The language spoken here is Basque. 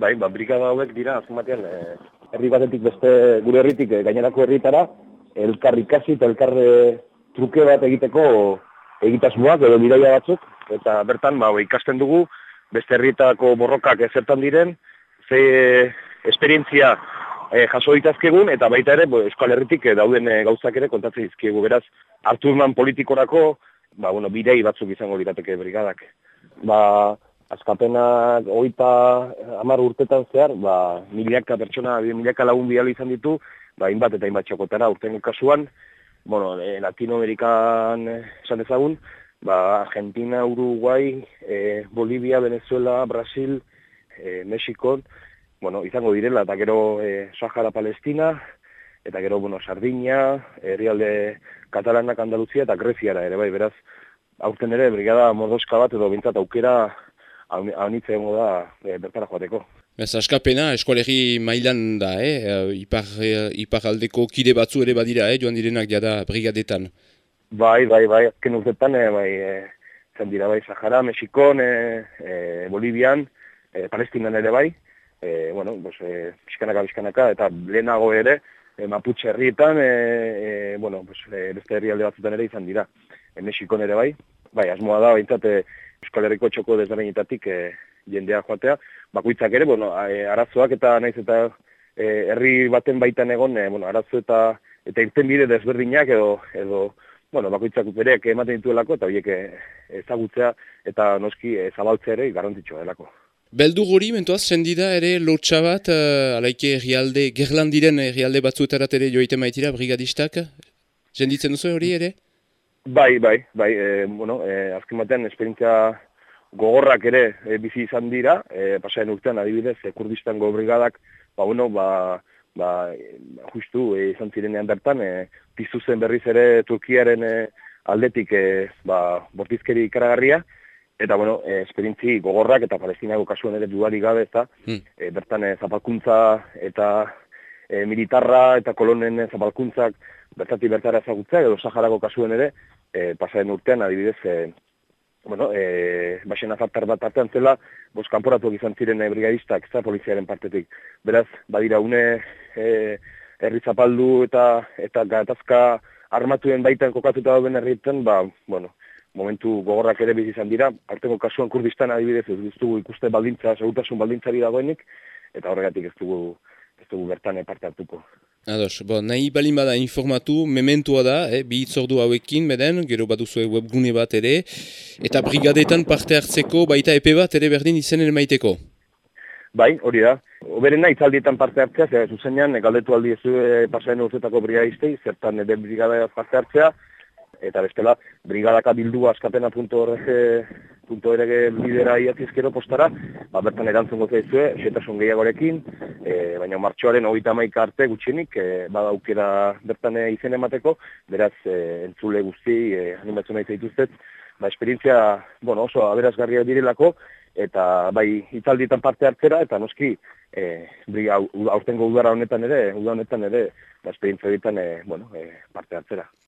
Bai, ba, brigada hauek dira, azken batean, eh, herri batetik beste gure herritik eh, gainerako herritara, elkar ikasi eta elkar eh, truke bat egiteko egitasmoak edo bidaia batzuk, eta bertan ba, ikasten dugu beste herrietako borrokak ezertan diren, ze esperientzia e, jaso ditazkegun, eta baita ere, bo, eskal herritik dauden e, gauzak ere kontatzen dizkiegu. Beraz, hartu politikorako, ba, bueno, bidei batzuk izango lirateke brigadak. Ba, azkapenak oita amar urtetan zehar, ba, milaka pertsona, milaka lagun bihal izan ditu, ba, inbat eta inbat txokotara urten kasuan, bueno, e, Latinoamerikan esan ezagun, ba, Argentina, Uruguay, e, Bolivia, Venezuela, Brasil, e, Mexikon, bueno, izango direla, eta gero e, Sahara Palestina, eta gero, bueno, Sardinia, herrialde Katalanak, Andaluzia, eta Greziara ere, bai, beraz, aurten ere, brigada mordoska bat, edo bintzat aukera, haunitze egongo da e, bertara joateko. Ez askapena, eskualegi mailan da, eh? eh ipar, eh, ipar aldeko kide batzu ere badira, eh? joan direnak jada brigadetan. Bai, bai, bai, azken urtetan, eh, bai, eh, zan dira, bai, Sahara, Mexikon, eh, eh, Bolivian, eh, Palestinan ere bai, eh, bueno, pues, eh, bizkanaka, bizkanaka, eta lehenago ere, eh, Mapuche herrietan, eh, eh, bueno, pues, eh, beste herrialde batzutan ere izan dira, eh, Mexikon ere bai, bai, asmoa da, baintzate, Euskal Herriko txoko desberdinetatik e, jendea joatea. Bakoitzak ere, bueno, e, arazoak eta naiz eta herri baten baitan egon, e, bueno, arazo eta eta irten bide desberdinak edo, edo bueno, bakoitzak bereak ematen dituelako eta horiek ezagutzea eta noski zabaltzea ere garrantzitsua delako. Beldu gori, mentuaz, sendida ere lotxa bat, uh, alaike herrialde, gerlandiren herrialde batzuetarat ere joite maitira, brigadistak? Senditzen duzu hori ere? Bai, bai, bai, e, bueno, e, azken batean esperientzia gogorrak ere e, bizi izan dira, e, pasaren urtean adibidez, e, kurdistango brigadak, ba, bueno, ba, ba, justu e, izan zirenean bertan, e, piztu zen berriz ere Turkiaren e, aldetik e, ba, bortizkeri ikaragarria, eta, bueno, e, esperientzi gogorrak eta palestinako kasuen ere duari gabe, eta hmm. e, bertan e, zapalkuntza eta e, militarra eta kolonen zapalkuntzak bertati bertara ezagutzea, edo Saharako kasuen ere, e, pasaren urtean, adibidez, e, bueno, e, baxen azartar bat artean zela, bos kanporatu izan ziren e, brigadistak, ez poliziaren partetik. Beraz, badira une e, herri zapaldu eta eta gatazka armatuen baitan kokatuta dauden herrietan, ba, bueno, momentu gogorrak ere izan dira, arteko kasuan kurdistan adibidez ez dugu ikuste baldintza, segurtasun baldintzari dagoenik, eta horregatik ez dugu, ez dugu bertan parte hartuko. Ados, bo, nahi balin bada informatu, mementua da, eh, bi itzordu hauekin, beden, gero baduzue webgune bat ere, eta brigadetan parte hartzeko baita epe bat ere berdin izenen maiteko. Bai, hori da. Oberena itzaldietan parte hartzea, zer zuzenean, galdetu aldi ez e, pasaren urtetako brigadistei, zertan ere brigada parte hartzea, eta bestela, brigadaka bildu askapena.org punto ere lidera iatizkero postara, ba, bertan erantzun gozea izue, xetasun gehiagorekin, e, baina martxoaren hogeita maika arte gutxenik, e, badaukera bertan e, izen emateko, beraz, e, entzule guzti, e, animatzen nahi zaituztet, ba, esperientzia, bueno, oso aberazgarria direlako, eta bai italdietan parte hartzera, eta noski, e, aurtengo udara honetan ere, udara honetan ere, ba, esperientzia ditan, e, bueno, e, parte hartzera.